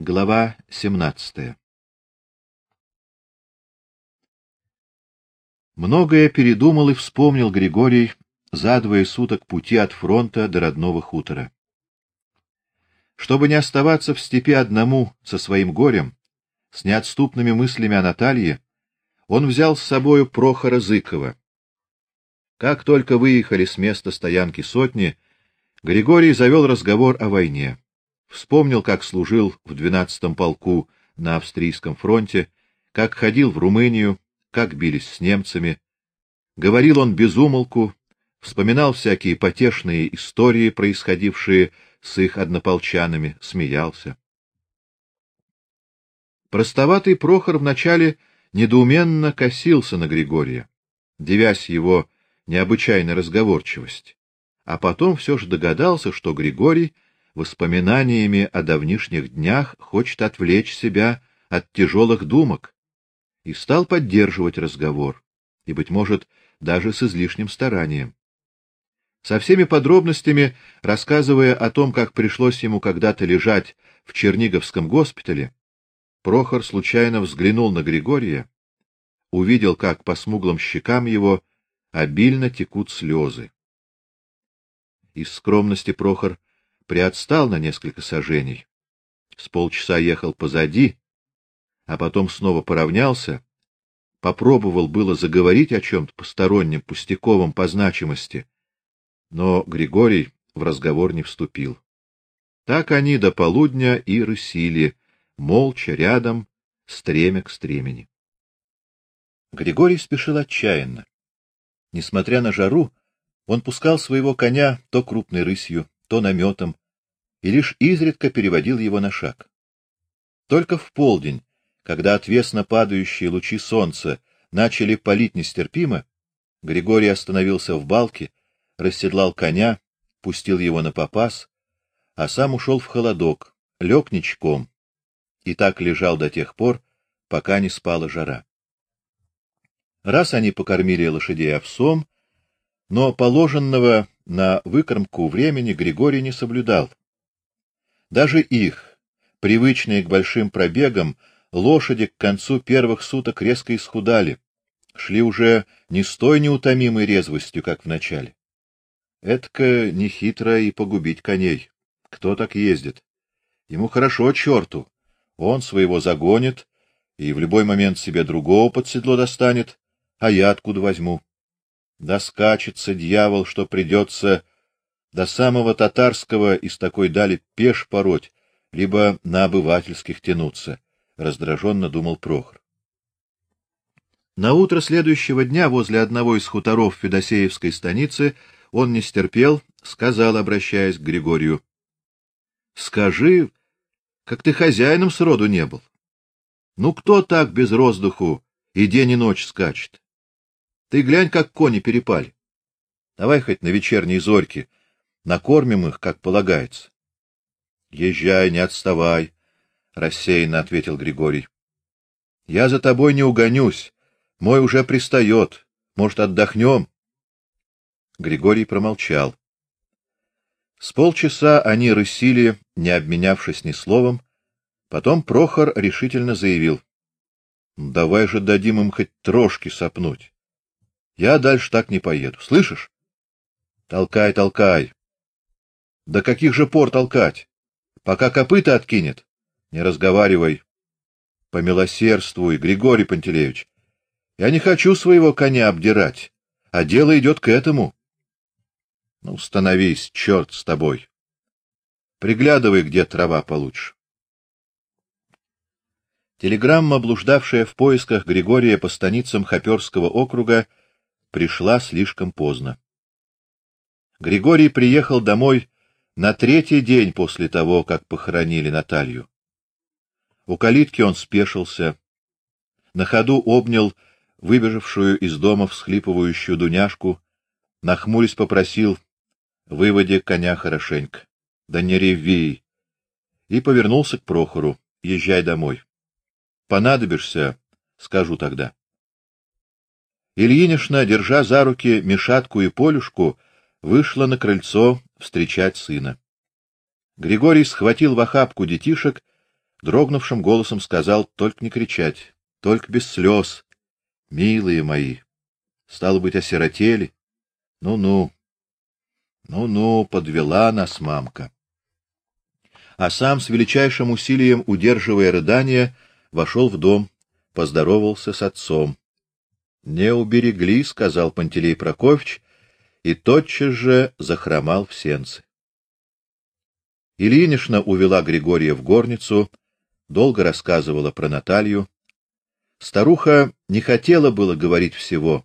Глава 17. Многое передумал и вспомнил Григорий за двое суток пути от фронта до родного хутора. Чтобы не оставаться в степи одному со своим горем, с неотступными мыслями о Наталье, он взял с собою Прохора Зыкова. Как только выехали с места стоянки сотни, Григорий завел разговор о войне. Вспомнил, как служил в двенадцатом полку на австрийском фронте, как ходил в Румынию, как бились с немцами. Говорил он без умолку, вспоминал всякие потешные истории, происходившие с их однополчанами, смеялся. Простоватый Прохор вначале недоуменно косился на Григория, девясь его необычайной разговорчивости, а потом все же догадался, что Григорий — воспоминаниями о давнишних днях хочет отвлечь себя от тяжелых думок, и стал поддерживать разговор, и быть может, даже с излишним старанием. Со всеми подробностями рассказывая о том, как пришлось ему когда-то лежать в Черниговском госпитале, Прохор случайно взглянул на Григория, увидел, как по смуглым щекам его обильно текут слезы. Из скромности Прохор приотстал на несколько саженей. С полчаса ехал позади, а потом снова поравнялся, попробовал было заговорить о чем то постороннем, пустяковом по значимости, но Григорий в разговор не вступил. Так они до полудня и рысили, молча рядом, стремя к стремени. Григорий спешил отчаянно. Несмотря на жару, он пускал своего коня то крупной рысью, то наметом, и лишь изредка переводил его на шаг. Только в полдень, когда отвесно падающие лучи солнца начали палить нестерпимо, Григорий остановился в балке, расседлал коня, пустил его на попас, а сам ушел в холодок, лег ничком и так лежал до тех пор, пока не спала жара. Раз они покормили лошадей овсом, но положенного на выкормку времени Григорий не соблюдал. Даже их, привычные к большим пробегам, лошади к концу первых суток резко исхудали, шли уже не с той неутомимой резвостью, как в начале. Этко нехитро и погубить коней. Кто так ездит? Ему хорошо черту. Он своего загонит и в любой момент себе другого под седло достанет, а я откуда возьму? Доскачется дьявол, что придется до самого татарского из такой дали пеш пороть, либо на обывательских тянуться, раздраженно думал Прохор. На утро следующего дня возле одного из хуторов Федосеевской станицы он не стерпел, сказал, обращаясь к Григорию: "Скажи, как ты хозяином сроду не был? Ну кто так без роздуху и день и ночь скачет? Ты глянь, как кони перепали. Давай хоть на вечерней зорьке накормим их, как полагается. Езжай, не отставай, рассеянно ответил Григорий. Я за тобой не угонюсь. Мой уже пристает. Может, отдохнем?» Григорий промолчал. С полчаса они рысили, не обменявшись ни словом. Потом Прохор решительно заявил: "Давай же дадим им хоть трошки сопнуть. Я дальше так не поеду. Слышишь? Толкай, толкай. До каких же пор толкать? Пока копыта откинет. Не разговаривай. Помилосердствуй, Григорий Пантелеевич. Я не хочу своего коня обдирать, а дело идет к этому. Ну, становись, черт с тобой. Приглядывай, где трава получше. Телеграмма, блуждавшая в поисках Григория по станицам Хоперского округа, пришла слишком поздно. Григорий приехал домой на третий день после того, как похоронили Наталью. У калитки он спешился, на ходу обнял выбежавшую из дома всхлипывающую Дуняшку, нахмурясь попросил: "Выводи коня хорошенько, да не реви". И повернулся к Прохору: "Езжай домой. Понадобишься, скажу тогда". Ильинишна, держа за руки Мишатку и Полюшку, вышла на крыльцо встречать сына. Григорий схватил в охапку детишек, дрогнувшим голосом сказал: "Только не кричать, только без слез, милые мои. Стало быть, осиротели. Ну-ну. Ну-ну, подвела нас мамка". А сам с величайшим усилием, удерживая рыдания, вошел в дом, поздоровался с отцом. "Не уберегли", сказал Пантелей Прокофьевич, и тотчас же захромал в сенцы. Ильинишна увела Григория в горницу, долго рассказывала про Наталью. Старуха не хотела было говорить всего,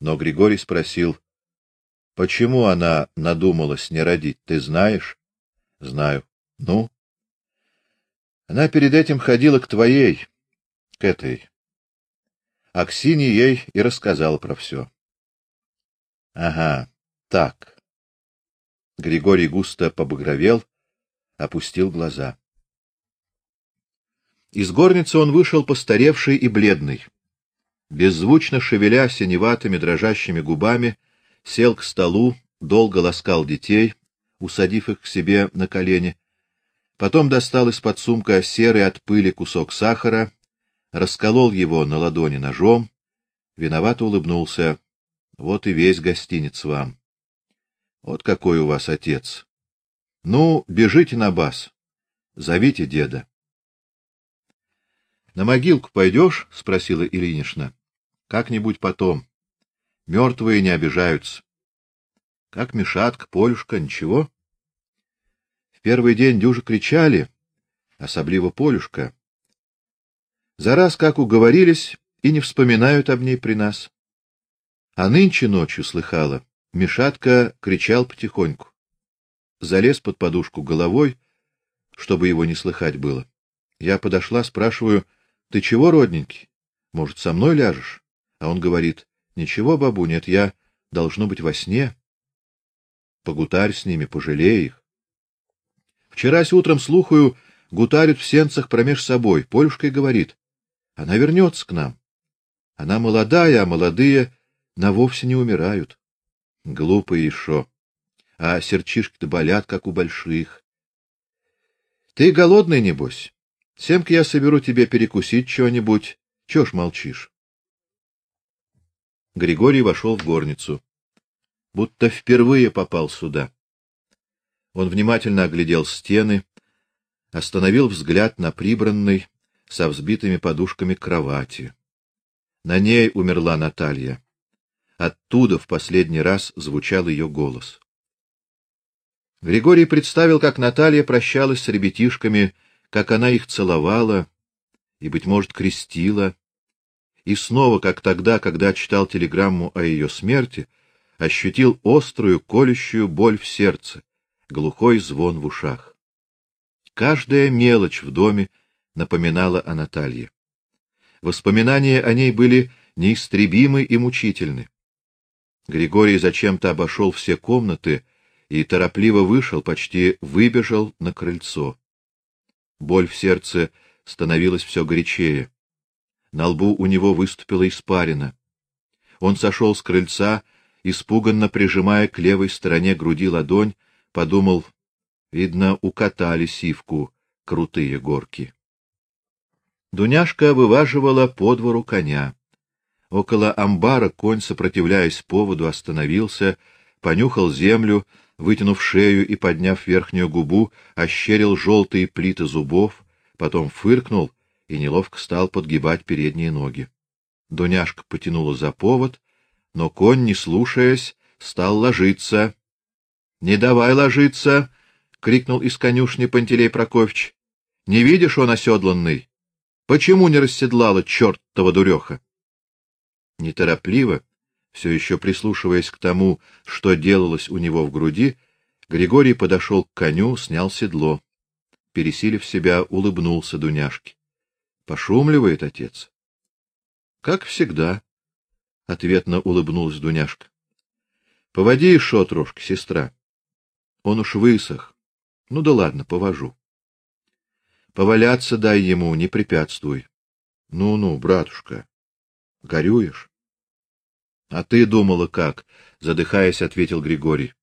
но Григорий спросил: "Почему она надумалась не родить, ты знаешь?" "Знаю. Ну?" Она перед этим ходила к твоей, к этой. Аксинья ей и рассказала про все. Ага, так. Григорий густо побагровел, опустил глаза. Из горницы он вышел постаревший и бледный. Беззвучно шевеля синеватыми дрожащими губами, сел к столу, долго ласкал детей, усадив их к себе на колени. Потом достал из-под сумка серый от пыли кусок сахара, расколол его на ладони ножом, виновато улыбнулся. Вот и весь гостиниц вам. Вот какой у вас отец. Ну, бежите на бас. Зовите деда. На могилку пойдешь? спросила Ильинична. Как-нибудь потом. Мертвые не обижаются. Как Мишатка, Полюшка, ничего? В первый день дюже кричали, особливо Полюшка. За раз как уговорились и не вспоминают об ней при нас. А нынче ночью слыхала, Мишатка кричал потихоньку. Залез под подушку головой, чтобы его не слыхать было. Я подошла, спрашиваю: "Ты чего, родненький? Может, со мной ляжешь?" А он говорит: "Ничего, бабу, нет, я должно быть во сне. Погутарь с ними, пожалей их". Вчера с утром слухаю, гутарят в сенцах промеж собой. Полюшка говорит: "Она вернется к нам. Она молодая, а молодые на вовсе не умирают. Глупые еще. А сердчишки-то болят, как у больших. Ты голодный, небось? Семка я соберу тебе перекусить чего-нибудь. Чего ж молчишь? Григорий вошел в горницу. Будто впервые попал сюда. Он внимательно оглядел стены, остановил взгляд на прибранной со взбитыми подушками кровати. На ней умерла Наталья. Оттуда в последний раз звучал ее голос. Григорий представил, как Наталья прощалась с ребятишками, как она их целовала и быть может крестила, и снова, как тогда, когда читал телеграмму о ее смерти, ощутил острую колющую боль в сердце, глухой звон в ушах. Каждая мелочь в доме напоминала о Наталье. Воспоминания о ней были неистребимы и мучительны. Григорий зачем-то обошел все комнаты и торопливо вышел, почти выбежал на крыльцо. Боль в сердце становилась все горячее. На лбу у него выступила испарина. Он сошел с крыльца, испуганно прижимая к левой стороне груди ладонь, подумал: видно, укатали сивку крутые горки. Дуняшка вываживала по двору коня. Около амбара конь, сопротивляясь поводу, остановился, понюхал землю, вытянув шею и подняв верхнюю губу, ощерил желтые плиты зубов, потом фыркнул и неловко стал подгибать передние ноги. Дуняшка потянула за повод, но конь, не слушаясь, стал ложиться. Не давай ложиться, крикнул из конюшни Пантелей Прокофьевич. Не видишь, он оседланный. Почему не расседлала чертова дуреха? Неторопливо, все еще прислушиваясь к тому, что делалось у него в груди, Григорий подошел к коню, снял седло. Пересилив себя, улыбнулся Дуняшке. Пошумливает отец. Как всегда, ответно улыбнулась Дуняшка. Поводи еще трошки, сестра. Он уж высох. Ну да ладно, повожу. Поваляться дай ему, не препятствуй. Ну-ну, братушка. Горюешь? А ты думала как? задыхаясь, ответил Григорий.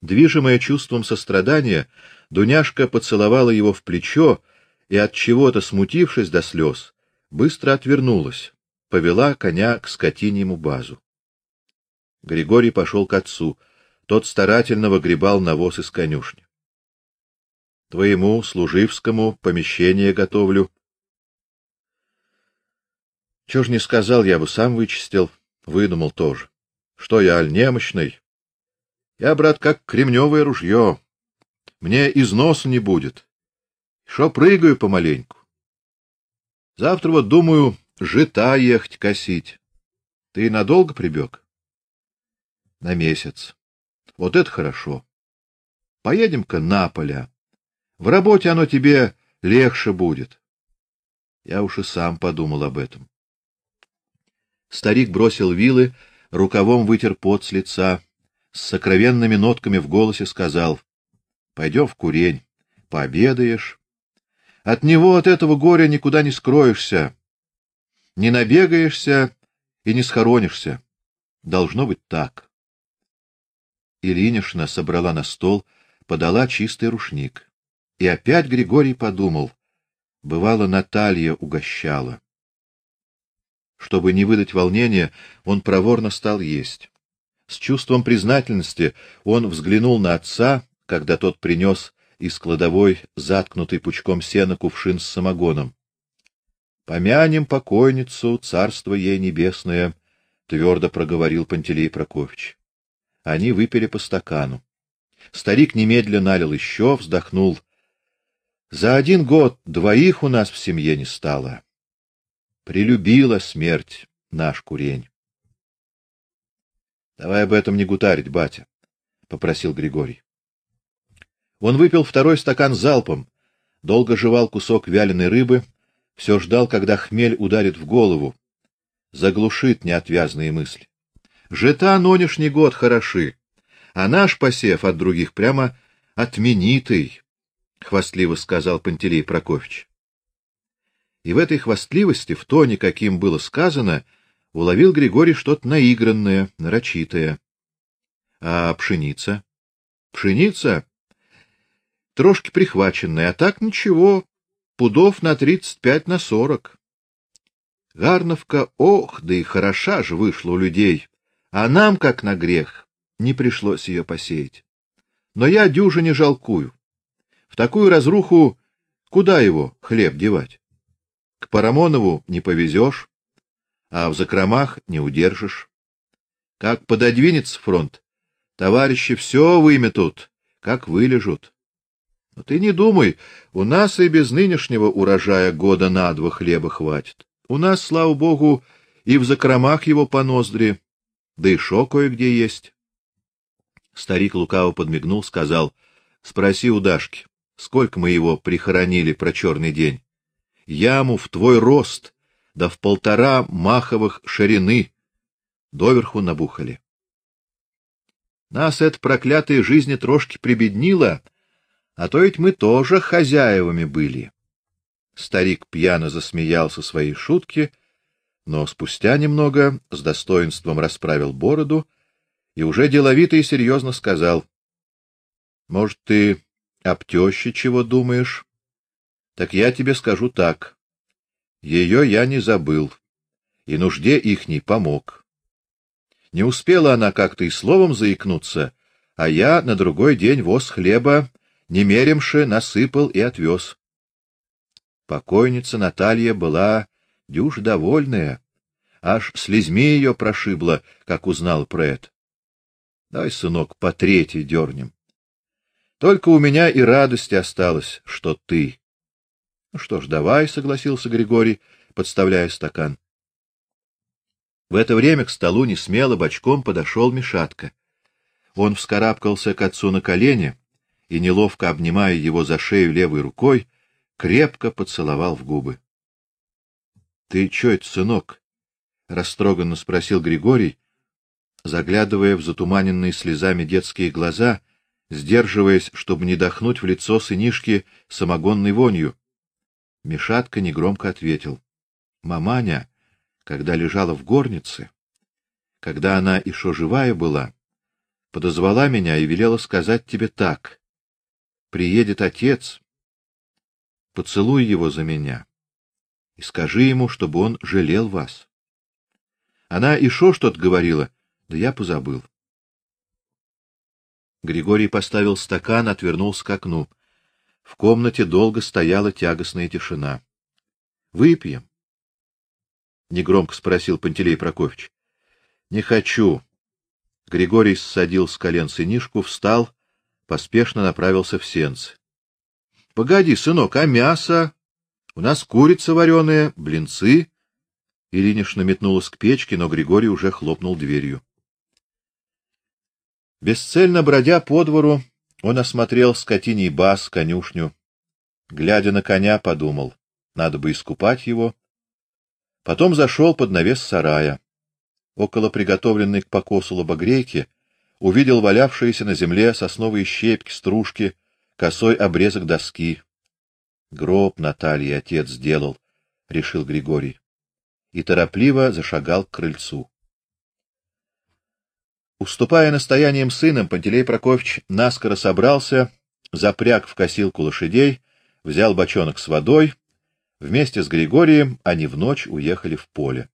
Движимая чувством сострадания, Дуняшка поцеловала его в плечо и от чего-то смутившись до слез, быстро отвернулась, повела коня к скотиньему базу. Григорий пошел к отцу. Тот старательно выгребал навоз из конюшни. Твоему служивскому помещение готовлю. Чего ж не сказал, я бы сам вычистил, выдумал тоже. Что я, аль немощный? Я, брат, как кремневое ружье. Мне износу не будет. Шо прыгаю помаленьку. Завтра вот думаю жита ехать косить. Ты надолго прибег? На месяц. Вот это хорошо. Поедем-ка на поля. В работе оно тебе легче будет. Я уж и сам подумал об этом. Старик бросил вилы, рукавом вытер пот с лица, с сокровенными нотками в голосе сказал: "Пойдем в курень, пообедаешь. От него от этого горя никуда не скроешься. Не набегаешься и не схоронишься. Должно быть так". Ильинишна собрала на стол, подала чистый рушник. И опять Григорий подумал: бывало Наталья угощала. Чтобы не выдать волнения, он проворно стал есть. С чувством признательности он взглянул на отца, когда тот принес из кладовой заткнутый пучком сена кувшин с самогоном. Помянем покойницу, царство ей небесное, твердо проговорил Пантелей Прокофьевич. Они выпили по стакану. Старик немедленно налил еще, вздохнул. За один год двоих у нас в семье не стало. Прилюбила смерть наш курень. Давай об этом не гутарить, батя, попросил Григорий. Он выпил второй стакан залпом, долго жевал кусок вяленой рыбы, все ждал, когда хмель ударит в голову, заглушит неотвязные мысли. Жета нынешний год хороши, а наш посев от других прямо отменитый, хвастливо сказал Пантелей Прокофьевич. И в этой хвастливости, в тоне, каким было сказано, уловил Григорий что-то наигранное, нарочитое. А пшеница? Пшеница трошки прихваченная, а так ничего, пудов на тридцать пять на сорок. Гарновка, ох, да и хороша же вышла у людей, а нам, как на грех, не пришлось ее посеять. Но я дюже не жалкую. В такую разруху куда его хлеб девать? К Парамонову не повезешь, а в закромах не удержишь. Как пододвинется фронт, товарищи все выметут, как вылежут. Но ты не думай, у нас и без нынешнего урожая года на два хлеба хватит. У нас, слава богу, и в закромах его по ноздри, да и шо кое-где есть. Старик лукаво подмигнул, сказал: "Спроси у Дашки, сколько мы его прихоронили про черный день?" яму в твой рост, да в полтора маховых ширины, доверху набухали. Нас эта проклятая жизнь трошки прибеднила, а то ведь мы тоже хозяевами были. Старик пьяно засмеялся своей шутки, но спустя немного с достоинством расправил бороду и уже деловито и серьезно сказал: "Может, ты об тёще чего думаешь? Так я тебе скажу так. Ее я не забыл, и нужде ихней помог. Не успела она как-то и словом заикнуться, а я на другой день воз хлеба немеремше насыпал и отвез. Покойница Наталья была дюж довольная, аж слезми ее прошибло, как узнал про это. Дай, сынок, по третьей дернем. Только у меня и радости осталось, что ты. Ну что ж, давай, согласился Григорий, подставляя стакан. В это время к столу не смело бочком подошел Мишатка. Он вскарабкался к отцу на колени и неловко обнимая его за шею левой рукой, крепко поцеловал в губы. Ты что сынок? растроганно спросил Григорий, заглядывая в затуманенные слезами детские глаза, сдерживаясь, чтобы не дохнуть в лицо сынишки самогонной вонью. Мишатка негромко ответил: "Маманя, когда лежала в горнице, когда она еще живая была, подозвала меня и велела сказать тебе так: приедет отец, Поцелуй его за меня и скажи ему, чтобы он жалел вас. Она еще что-то говорила, да я позабыл. Григорий поставил стакан, отвернулся к окну. В комнате долго стояла тягостная тишина. Выпьем? негромко спросил Пантелей Прокофьевич. Не хочу. Григорий ссадил с колен сынишку, встал, поспешно направился в сенцы. Погоди, сынок, а мясо? У нас курица вареная, блинцы. Ильинишна метнулась к печке, но Григорий уже хлопнул дверью. Бесцельно бродя по двору, он осмотрел скотиний баз, конюшню. Глядя на коня, подумал: надо бы искупать его. Потом зашел под навес сарая. Около приготовленной к покосу лобогрейки увидел валявшиеся на земле сосновые щепки, стружки, косой обрезок доски. Гроб Натальи отец сделал, решил Григорий. И торопливо зашагал к крыльцу. Уступая настояниям сына, Пантелей Прокофьевич наскоро собрался, запряг в косилку лошадей, взял бочонок с водой, вместе с Григорием они в ночь уехали в поле.